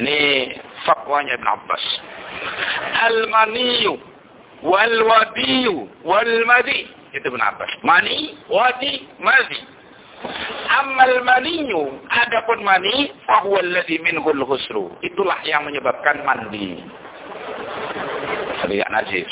Ini fatwanya Ibn Abbas. Al-maniyu wal wadiyu wal madi. Itu Ibn Abbas. Mani, wadi, madi. Amal maniyu, adapun mani, fahuwa alladhi minhul husru. Itulah yang menyebabkan mandi. sabi an ajiye